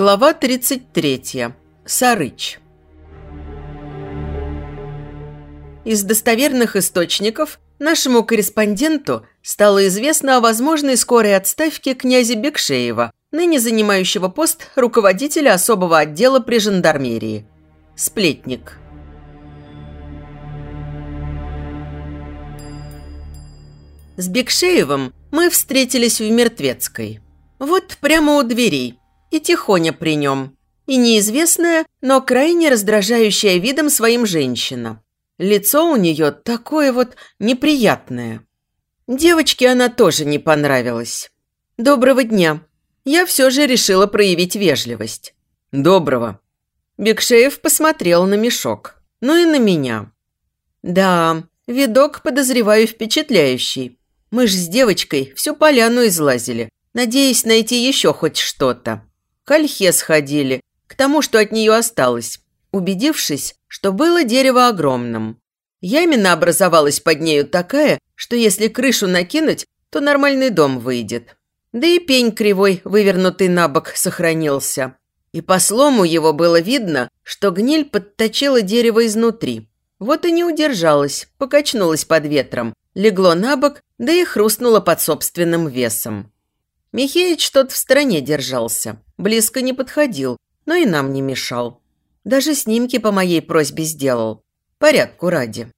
Глава 33. Сарыч. Из достоверных источников нашему корреспонденту стало известно о возможной скорой отставке князя Бекшеева, ныне занимающего пост руководителя особого отдела при жандармерии. Сплетник. С Бекшеевым мы встретились в Мертвецкой. Вот прямо у дверей – и тихоня при нем. И неизвестная, но крайне раздражающая видом своим женщина. Лицо у нее такое вот неприятное. Девочке она тоже не понравилась. «Доброго дня!» Я все же решила проявить вежливость. «Доброго!» Бекшеев посмотрел на мешок. Ну и на меня. «Да, видок, подозреваю, впечатляющий. Мы ж с девочкой всю поляну излазили, надеясь найти еще хоть что-то к ольхе сходили, к тому, что от нее осталось, убедившись, что было дерево огромным. Ямина образовалась под нею такая, что если крышу накинуть, то нормальный дом выйдет. Да и пень кривой, вывернутый на бок, сохранился. И по слому его было видно, что гниль подточила дерево изнутри. Вот и не удержалась, покачнулась под ветром, легло на бок, да и хрустнуло под собственным весом. Михеич тот в стороне держался, близко не подходил, но и нам не мешал. Даже снимки по моей просьбе сделал. Порядку ради.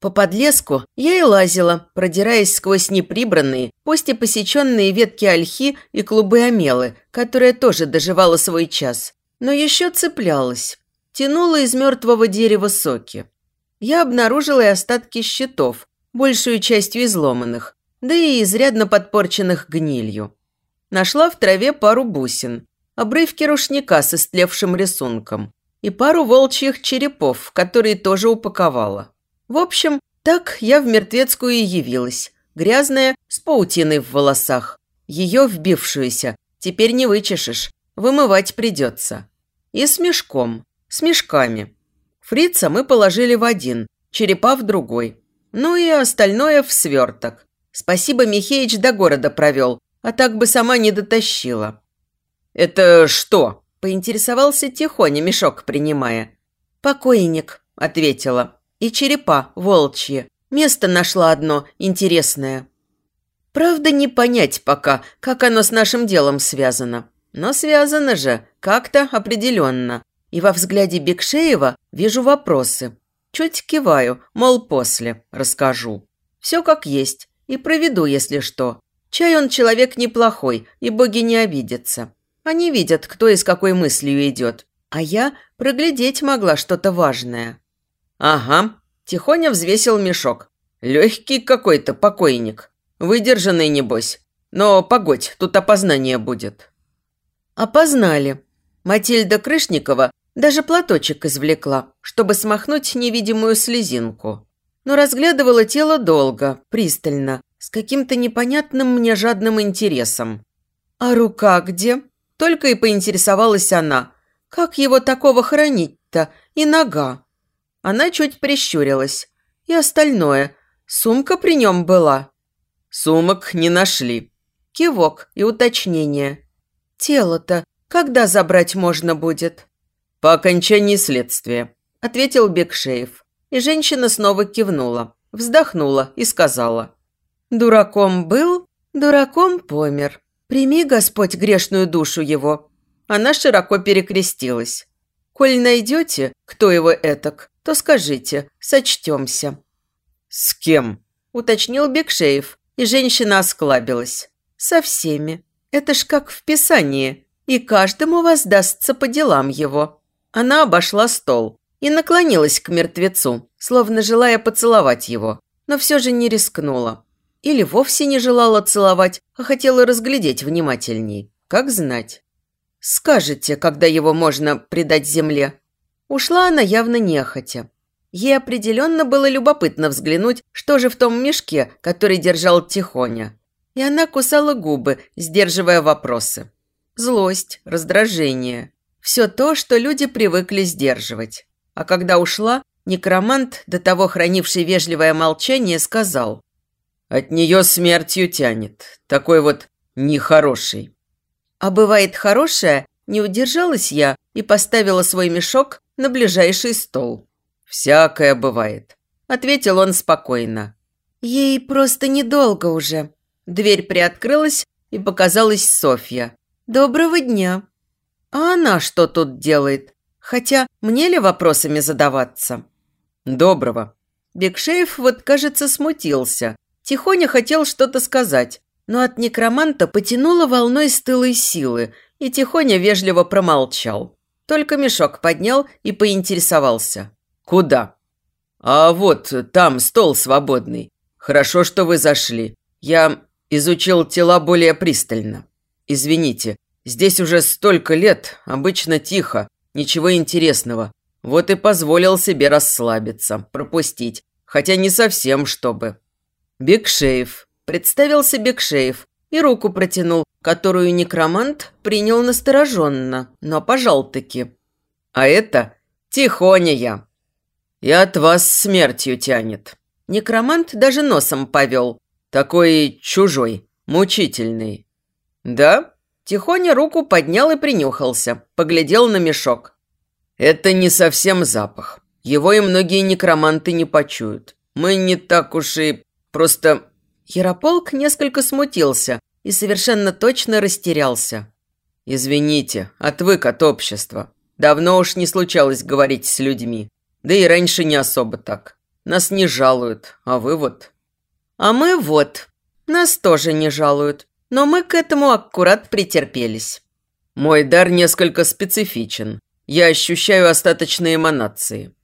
По подлеску я и лазила, продираясь сквозь неприбранные, пусть и посеченные ветки ольхи и клубы омелы, которая тоже доживала свой час, но еще цеплялась, тянула из мертвого дерева соки. Я обнаружила и остатки щитов, большую частью изломанных, да и изрядно подпорченных гнилью. Нашла в траве пару бусин, обрывки рушника с истлевшим рисунком и пару волчьих черепов, которые тоже упаковала. В общем, так я в мертвецкую и явилась, грязная, с паутиной в волосах. Ее вбившуюся теперь не вычешешь, вымывать придется. И с мешком, с мешками. Фрица мы положили в один, черепа в другой. Ну и остальное в сверток. Спасибо, Михеич до города провел, а так бы сама не дотащила. «Это что?» – поинтересовался тихоня, мешок принимая. «Покойник», – ответила. «И черепа волчьи. Место нашла одно интересное». Правда, не понять пока, как оно с нашим делом связано. Но связано же, как-то определенно. И во взгляде Бекшеева вижу вопросы. Чуть киваю, мол, после расскажу. Все как есть. И проведу, если что. Чай он человек неплохой, и боги не обидятся. Они видят, кто и с какой мыслью идет. А я проглядеть могла что-то важное. Ага, тихоня взвесил мешок. Легкий какой-то покойник. Выдержанный, небось. Но погодь, тут опознание будет. Опознали. Матильда Крышникова даже платочек извлекла, чтобы смахнуть невидимую слезинку. Но разглядывала тело долго, пристально, с каким-то непонятным мне жадным интересом. «А рука где?» Только и поинтересовалась она. «Как его такого хранить-то? И нога?» Она чуть прищурилась. «И остальное. Сумка при нем была?» «Сумок не нашли». Кивок и уточнение. «Тело-то когда забрать можно будет?» «По окончании следствия», – ответил Бекшеев. И женщина снова кивнула, вздохнула и сказала – Дураком был, дураком помер. Прими, Господь, грешную душу его. Она широко перекрестилась. Коль найдете, кто его этак, то скажите, сочтемся. С кем? Уточнил Бекшеев, и женщина осклабилась. Со всеми. Это ж как в Писании. И каждому воздастся по делам его. Она обошла стол и наклонилась к мертвецу, словно желая поцеловать его, но все же не рискнула. Или вовсе не желала целовать, а хотела разглядеть внимательней. Как знать. Скажете, когда его можно предать земле. Ушла она явно нехотя. Ей определенно было любопытно взглянуть, что же в том мешке, который держал Тихоня. И она кусала губы, сдерживая вопросы. Злость, раздражение. Все то, что люди привыкли сдерживать. А когда ушла, некромант, до того хранивший вежливое молчание, сказал. От нее смертью тянет. Такой вот нехороший. А бывает хорошая, Не удержалась я и поставила свой мешок на ближайший стол. «Всякое бывает», – ответил он спокойно. «Ей просто недолго уже». Дверь приоткрылась, и показалась Софья. «Доброго дня». «А она что тут делает? Хотя мне ли вопросами задаваться?» «Доброго». Бекшеев вот, кажется, смутился. Тихоня хотел что-то сказать, но от некроманта потянуло волной стылой силы, и Тихоня вежливо промолчал. Только мешок поднял и поинтересовался. «Куда?» «А вот там стол свободный. Хорошо, что вы зашли. Я изучил тела более пристально. Извините, здесь уже столько лет, обычно тихо, ничего интересного. Вот и позволил себе расслабиться, пропустить, хотя не совсем, чтобы. Бекшеев. Представился Бекшеев и руку протянул, которую некромант принял настороженно, но пожал-таки. А это Тихоня. И от вас смертью тянет. Некромант даже носом повел. Такой чужой, мучительный. Да? Тихоня руку поднял и принюхался, поглядел на мешок. Это не совсем запах. Его и многие некроманты не почуют. Мы не так уж и просто... Ярополк несколько смутился и совершенно точно растерялся. «Извините, отвык от общества. Давно уж не случалось говорить с людьми. Да и раньше не особо так. Нас не жалуют, а вы вот...» «А мы вот. Нас тоже не жалуют, но мы к этому аккурат претерпелись». «Мой дар несколько специфичен. Я ощущаю остаточные эманации».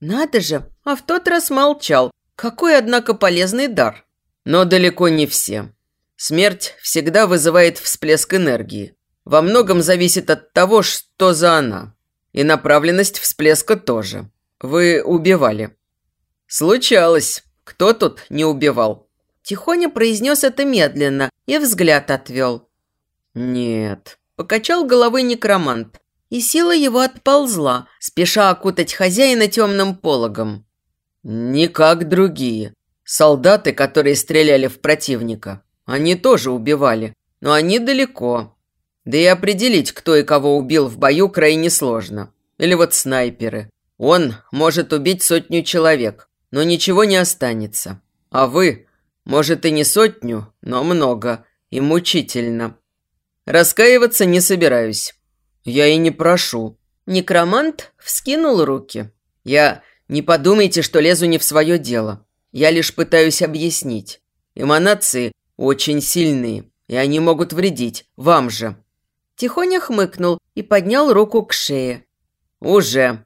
«Надо же, а в тот раз молчал. Какой, однако, полезный дар». «Но далеко не все. Смерть всегда вызывает всплеск энергии. Во многом зависит от того, что за она. И направленность всплеска тоже. Вы убивали». «Случалось. Кто тут не убивал?» Тихоня произнес это медленно и взгляд отвел. «Нет», – покачал головой некромант и сила его отползла, спеша окутать хозяина темным пологом. «Не как другие. Солдаты, которые стреляли в противника, они тоже убивали, но они далеко. Да и определить, кто и кого убил в бою, крайне сложно. Или вот снайперы. Он может убить сотню человек, но ничего не останется. А вы, может и не сотню, но много, и мучительно. Раскаиваться не собираюсь. «Я и не прошу». Некромант вскинул руки. «Я... Не подумайте, что лезу не в свое дело. Я лишь пытаюсь объяснить. Эманации очень сильные, и они могут вредить. Вам же». Тихоня хмыкнул и поднял руку к шее. «Уже.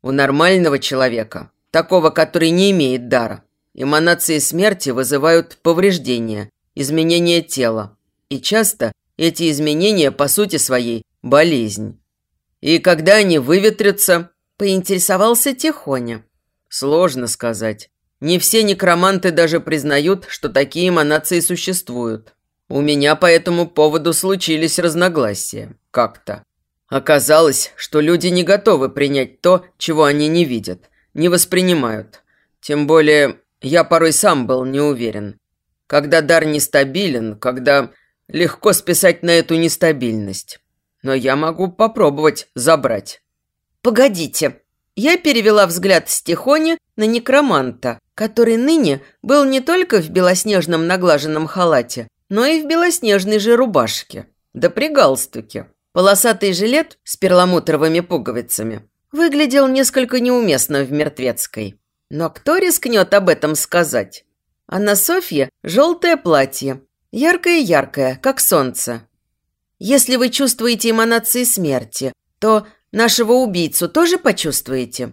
У нормального человека, такого, который не имеет дара, эманации смерти вызывают повреждения, изменения тела. И часто эти изменения по сути своей болезнь. И когда они выветрятся, поинтересовался Тихоня. Сложно сказать. Не все некроманты даже признают, что такие эманации существуют. У меня по этому поводу случились разногласия. Как-то. Оказалось, что люди не готовы принять то, чего они не видят, не воспринимают. Тем более, я порой сам был не уверен. Когда дар нестабилен, когда легко списать на эту нестабильность но я могу попробовать забрать». «Погодите». Я перевела взгляд с Тихони на некроманта, который ныне был не только в белоснежном наглаженном халате, но и в белоснежной же рубашке, да при галстуке. Полосатый жилет с перламутровыми пуговицами выглядел несколько неуместно в мертвецкой. Но кто рискнет об этом сказать? А на Софье желтое платье, яркое-яркое, как солнце, если вы чувствуете эманации смерти, то нашего убийцу тоже почувствуете?»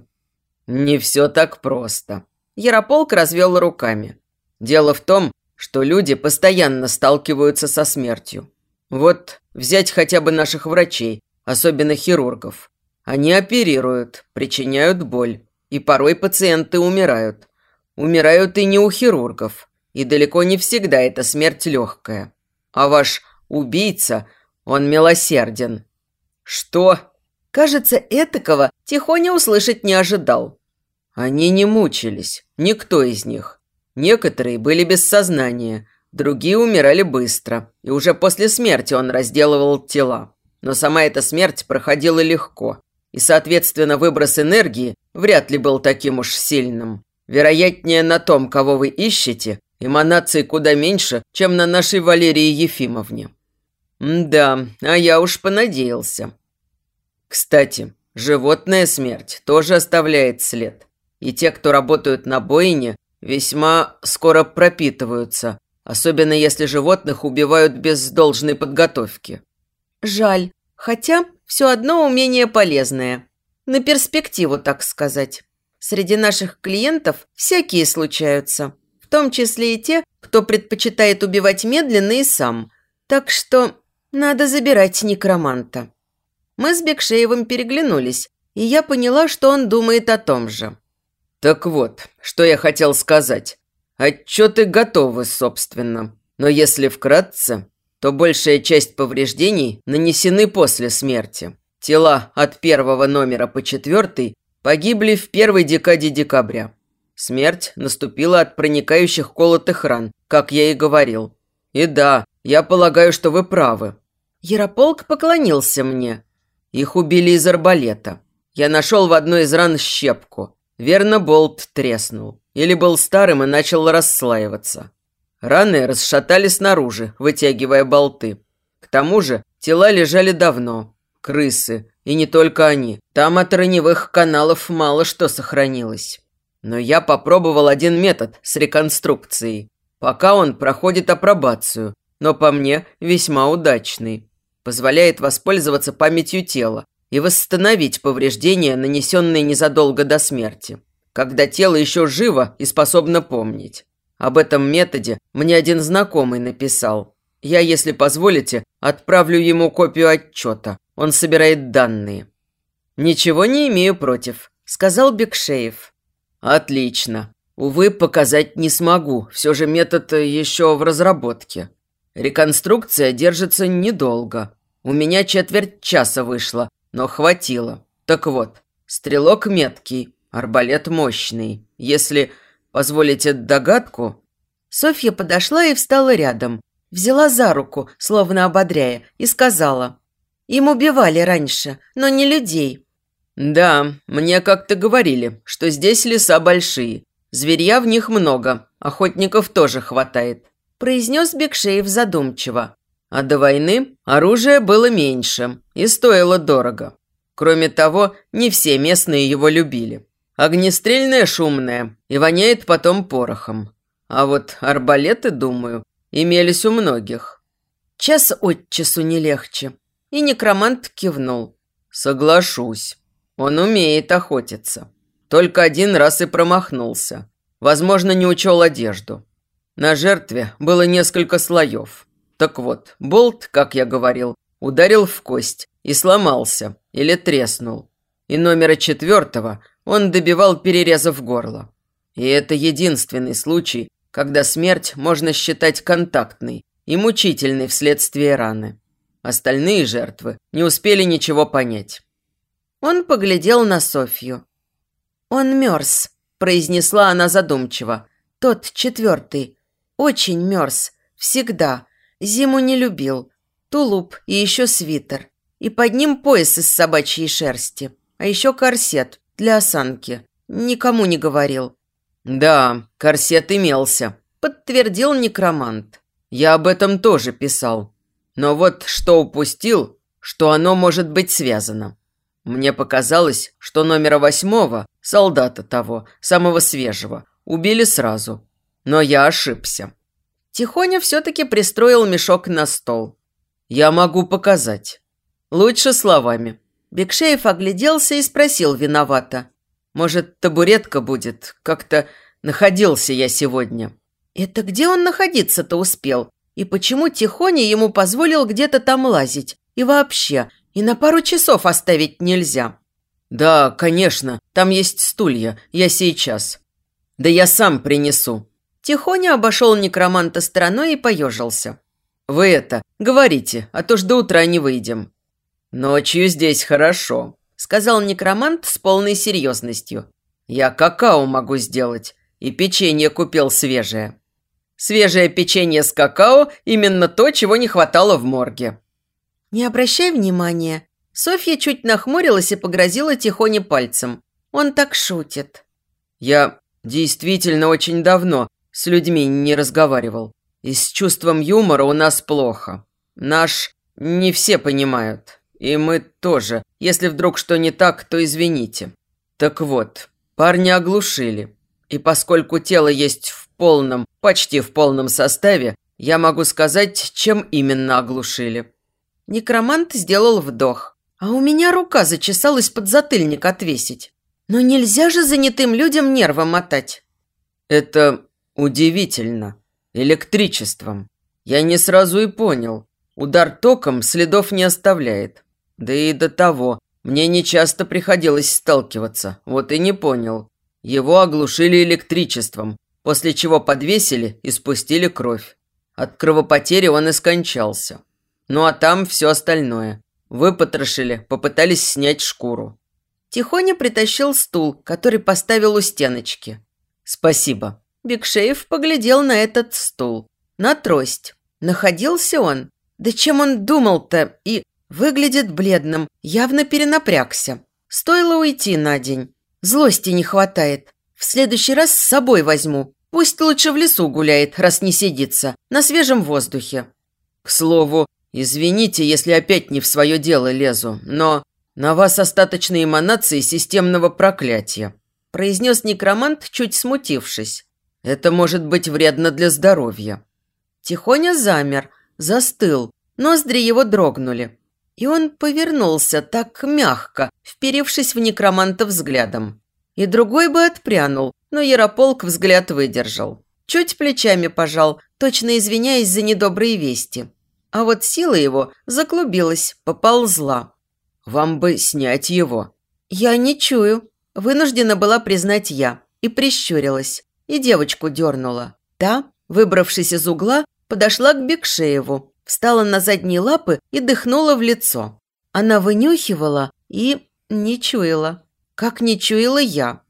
«Не все так просто». Ярополк развел руками. «Дело в том, что люди постоянно сталкиваются со смертью. Вот взять хотя бы наших врачей, особенно хирургов. Они оперируют, причиняют боль, и порой пациенты умирают. Умирают и не у хирургов, и далеко не всегда это смерть легкая. А ваш убийца – он милосерден». «Что?» Кажется, этакого Тихоня услышать не ожидал. Они не мучились, никто из них. Некоторые были без сознания, другие умирали быстро, и уже после смерти он разделывал тела. но сама эта смерть проходила легко, и, соответственно, выброс энергии вряд ли был таким уж сильным. Вероятнее на том, кого вы ищете, эманации куда меньше, чем на нашей Валерии Ефимовне. Да, а я уж понадеялся. Кстати, животная смерть тоже оставляет след. И те, кто работают на бойне, весьма скоро пропитываются, особенно если животных убивают без должной подготовки. Жаль, хотя все одно умение полезное. На перспективу, так сказать. Среди наших клиентов всякие случаются, в том числе и те, кто предпочитает убивать медленно и сам. Так что надо забирать некроманта. Мы с Бекшеевым переглянулись, и я поняла, что он думает о том же. Так вот, что я хотел сказать. Отчеты готовы, собственно. Но если вкратце, то большая часть повреждений нанесены после смерти. Тела от первого номера по четвертый погибли в первой декаде декабря. Смерть наступила от проникающих колотых ран, как я и говорил. И да, я полагаю, что вы правы. Ярополк поклонился мне. Их убили из арбалета. Я нашел в одной из ран щепку. Верно, болт треснул. Или был старым и начал расслаиваться. Раны расшатали снаружи, вытягивая болты. К тому же тела лежали давно. Крысы. И не только они. Там от раневых каналов мало что сохранилось. Но я попробовал один метод с реконструкцией. Пока он проходит апробацию, но по мне весьма удачный. Позволяет воспользоваться памятью тела и восстановить повреждения, нанесенные незадолго до смерти, когда тело еще живо и способно помнить. Об этом методе мне один знакомый написал. Я, если позволите, отправлю ему копию отчета. Он собирает данные. «Ничего не имею против», – сказал Бекшеев. «Отлично. Увы, показать не смогу. Все же метод еще в разработке. Реконструкция держится недолго. У меня четверть часа вышло, но хватило. Так вот, стрелок меткий, арбалет мощный. Если позволите догадку...» Софья подошла и встала рядом. Взяла за руку, словно ободряя, и сказала. «Им убивали раньше, но не людей». «Да, мне как-то говорили, что здесь леса большие. Зверья в них много, охотников тоже хватает», – произнес Бекшеев задумчиво. А до войны оружия было меньше и стоило дорого. Кроме того, не все местные его любили. Огнестрельное шумное и воняет потом порохом. А вот арбалеты, думаю, имелись у многих. Час от часу не легче. И некромант кивнул. Соглашусь. Он умеет охотиться. Только один раз и промахнулся. Возможно, не учел одежду. На жертве было несколько слоев. Так вот, болт, как я говорил, ударил в кость и сломался или треснул. И номера четвертого он добивал, перерезав горло. И это единственный случай, когда смерть можно считать контактной и мучительной вследствие раны. Остальные жертвы не успели ничего понять. Он поглядел на Софью. «Он мерз», – произнесла она задумчиво. «Тот четвертый. Очень мерз. Всегда. Зиму не любил. Тулуп и еще свитер. И под ним пояс из собачьей шерсти. А еще корсет для осанки. Никому не говорил. «Да, корсет имелся», – подтвердил некромант. «Я об этом тоже писал. Но вот что упустил, что оно может быть связано. Мне показалось, что номера восьмого, солдата того, самого свежего, убили сразу. Но я ошибся. Тихоня все-таки пристроил мешок на стол. «Я могу показать. Лучше словами». Бекшеев огляделся и спросил виновато. «Может, табуретка будет? Как-то находился я сегодня». «Это где он находиться-то успел? И почему Тихоня ему позволил где-то там лазить? И вообще, и на пару часов оставить нельзя?» «Да, конечно, там есть стулья, я сейчас. Да я сам принесу». Тихоня обошел некроманта стороной и поежился. «Вы это, говорите, а то ж до утра не выйдем». «Ночью здесь хорошо», – сказал некромант с полной серьезностью. «Я какао могу сделать, и печенье купил свежее». «Свежее печенье с какао – именно то, чего не хватало в морге». Не обращай внимания. Софья чуть нахмурилась и погрозила Тихоне пальцем. Он так шутит. Я действительно очень давно с людьми не разговаривал. И с чувством юмора у нас плохо. Наш не все понимают. И мы тоже. Если вдруг что не так, то извините. Так вот, парня оглушили. И поскольку тело есть в полном, почти в полном составе, я могу сказать, чем именно оглушили. Некромант сделал вдох. А у меня рука зачесалась под затыльник отвесить. Но нельзя же занятым людям нервы мотать. Это удивительно. Электричеством. Я не сразу и понял. Удар током следов не оставляет. Да и до того, мне не часто приходилось сталкиваться, вот и не понял. Его оглушили электричеством, после чего подвесили и спустили кровь. От кровопотери он и скончался. Ну а там все остальное. Выпотрошили, попытались снять шкуру. Тихоня притащил стул, который поставил у стеночки. «Спасибо». Бигшеев поглядел на этот стул. На трость. Находился он да чем он думал-то? И выглядит бледным, явно перенапрягся. Стоило уйти на день. Злости не хватает. В следующий раз с собой возьму. Пусть лучше в лесу гуляет, раз не сидится, на свежем воздухе. К слову, извините, если опять не в свое дело лезу, но на вас остаточные эманации системного проклятия, произнес некромант, чуть смутившись. Это может быть вредно для здоровья. Тихоня замер, застыл, ноздри его дрогнули. И он повернулся так мягко, вперевшись в некроманта взглядом. И другой бы отпрянул, но Ярополк взгляд выдержал. Чуть плечами пожал, точно извиняясь за недобрые вести. А вот сила его заклубилась, поползла. «Вам бы снять его». «Я не чую», – вынуждена была признать я. И прищурилась. И девочку дернула. Та, выбравшись из угла, подошла к Бекшееву, встала на задние лапы и дыхнула в лицо. Она вынюхивала и не чуяла. Как не чуяла я.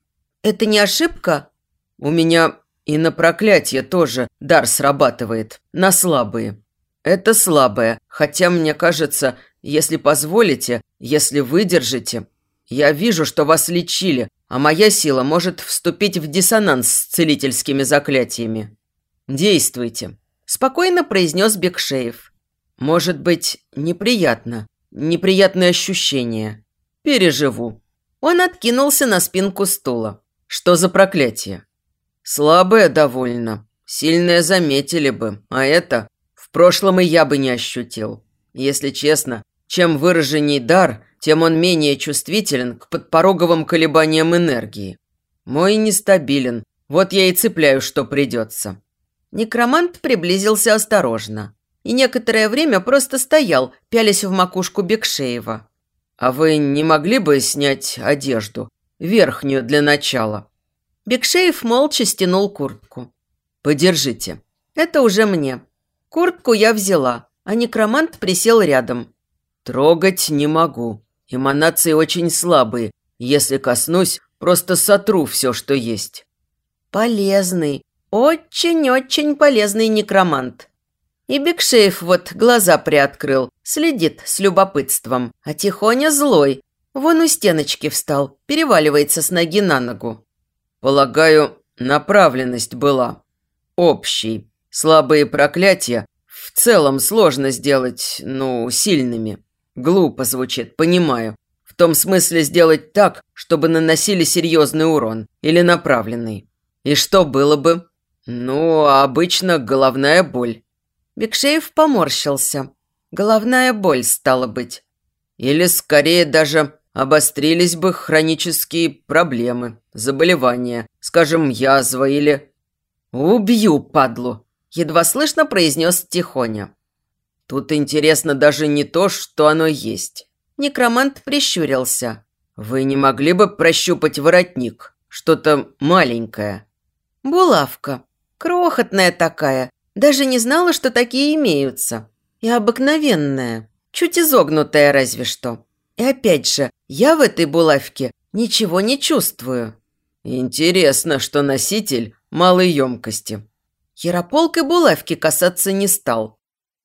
Это не ошибка? У меня и на проклятие тоже дар срабатывает, на слабые. Это слабое, хотя мне кажется, если позволите, если выдержите. Я вижу, что вас лечили, а моя сила может вступить в диссонанс с целительскими заклятиями. Действуйте спокойно произнес Бекшеев. «Может быть, неприятно. Неприятные ощущения. Переживу». Он откинулся на спинку стула. «Что за проклятие?» «Слабое довольно. Сильное заметили бы. А это в прошлом и я бы не ощутил. Если честно, чем выраженней дар, тем он менее чувствителен к подпороговым колебаниям энергии. Мой нестабилен. Вот я и цепляю, что придется. Некромант приблизился осторожно и некоторое время просто стоял, пялясь в макушку Бекшеева. «А вы не могли бы снять одежду? Верхнюю для начала?» Бекшеев молча стянул куртку. «Подержите». «Это уже мне. Куртку я взяла, а некромант присел рядом». «Трогать не могу. Эманации очень слабые. Если коснусь, просто сотру все, что есть». «Полезный», очень-очень полезный некромант. И Бекшеев вот глаза приоткрыл, следит с любопытством, а Тихоня злой. Вон у стеночки встал, переваливается с ноги на ногу. Полагаю, направленность была. Общей. Слабые проклятия в целом сложно сделать, ну, сильными. Глупо звучит, понимаю. В том смысле сделать так, чтобы наносили серьезный урон или направленный. И что было бы? «Ну, обычно головная боль». Бекшеев поморщился. Головная боль, стала быть. Или, скорее, даже обострились бы хронические проблемы, заболевания, скажем, язва или... «Убью, падлу!» – едва слышно произнес Тихоня. Тут интересно даже не то, что оно есть. Некромант прищурился. Вы не могли бы прощупать воротник? Что-то маленькое. Булавка. Крохотная такая. Даже не знала, что такие имеются. И обыкновенная. Чуть изогнутая разве что. И опять же, я в этой булавке ничего не чувствую. Интересно, что носитель малой емкости. Ярополк и булавки касаться не стал.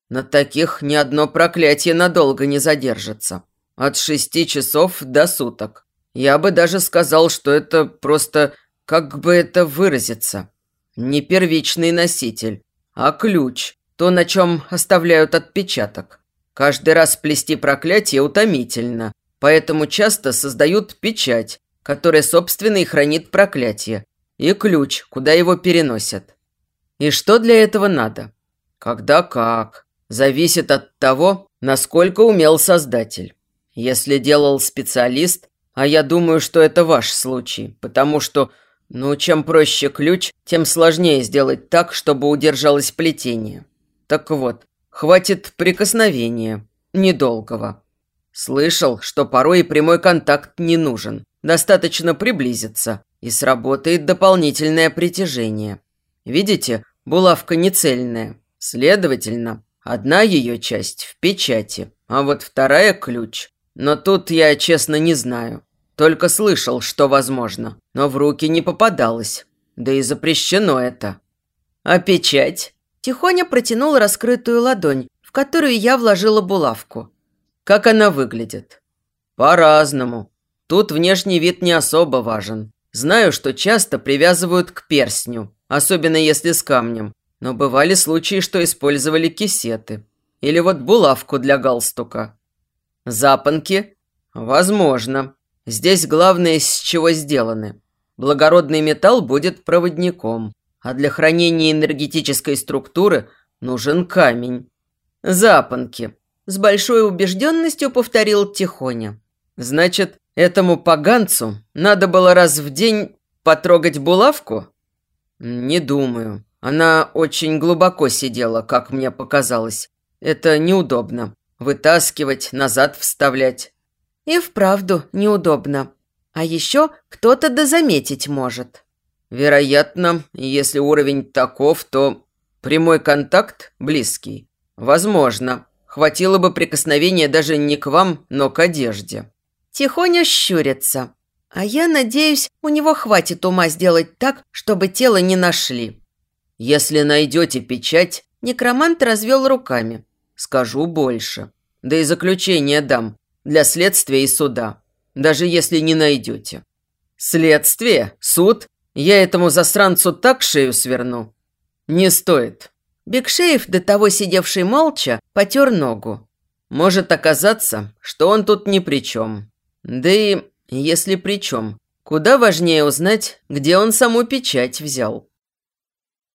На таких ни одно проклятие надолго не задержится. От шести часов до суток. Я бы даже сказал, что это просто, как бы это выразиться, не первичный носитель, а ключ, то, на чем оставляют отпечаток. Каждый раз плести проклятие утомительно, поэтому часто создают печать, которая, собственно, и хранит проклятие, и ключ, куда его переносят. И что для этого надо? Когда как. Зависит от того, насколько умел создатель. Если делал специалист, а я думаю, что это ваш случай, потому что, ну, чем проще ключ, тем сложнее сделать так, чтобы удержалось плетение. Так вот, хватит прикосновения, недолгого. Слышал, что порой и прямой контакт не нужен. Достаточно приблизиться, и сработает дополнительное притяжение. Видите, булавка не цельная. Следовательно, одна ее часть в печати, а вот вторая – ключ. Но тут я, честно, не знаю. Только слышал, что возможно, но в руки не попадалось. Да и запрещено это. А печать? Тихоня протянул раскрытую ладонь, в которую я вложила булавку. Как она выглядит? По-разному. Тут внешний вид не особо важен. Знаю, что часто привязывают к перстню, особенно если с камнем. Но бывали случаи, что использовали кисеты. Или вот булавку для галстука. Запонки? Возможно. Здесь главное, с чего сделаны. Благородный металл будет проводником а для хранения энергетической структуры нужен камень. Запонки. С большой убежденностью повторил Тихоня. Значит, этому поганцу надо было раз в день потрогать булавку? Не думаю. Она очень глубоко сидела, как мне показалось. Это неудобно. Вытаскивать, назад вставлять. И вправду неудобно. А еще кто-то дозаметить может. Вероятно, если уровень таков, то прямой контакт близкий. Возможно. Хватило бы прикосновения даже не к вам, но к одежде. Тихоня щурится. А я надеюсь, у него хватит ума сделать так, чтобы тело не нашли. Если найдете печать, некромант развел руками. Скажу больше. Да и заключение дам. Для следствия и суда. Даже если не найдете. Следствие, суд я этому засранцу так шею сверну. Не стоит. Бекшеев, до того сидевший молча, потер ногу. Может оказаться, что он тут ни при чем. Да и если при чем, куда важнее узнать, где он саму печать взял.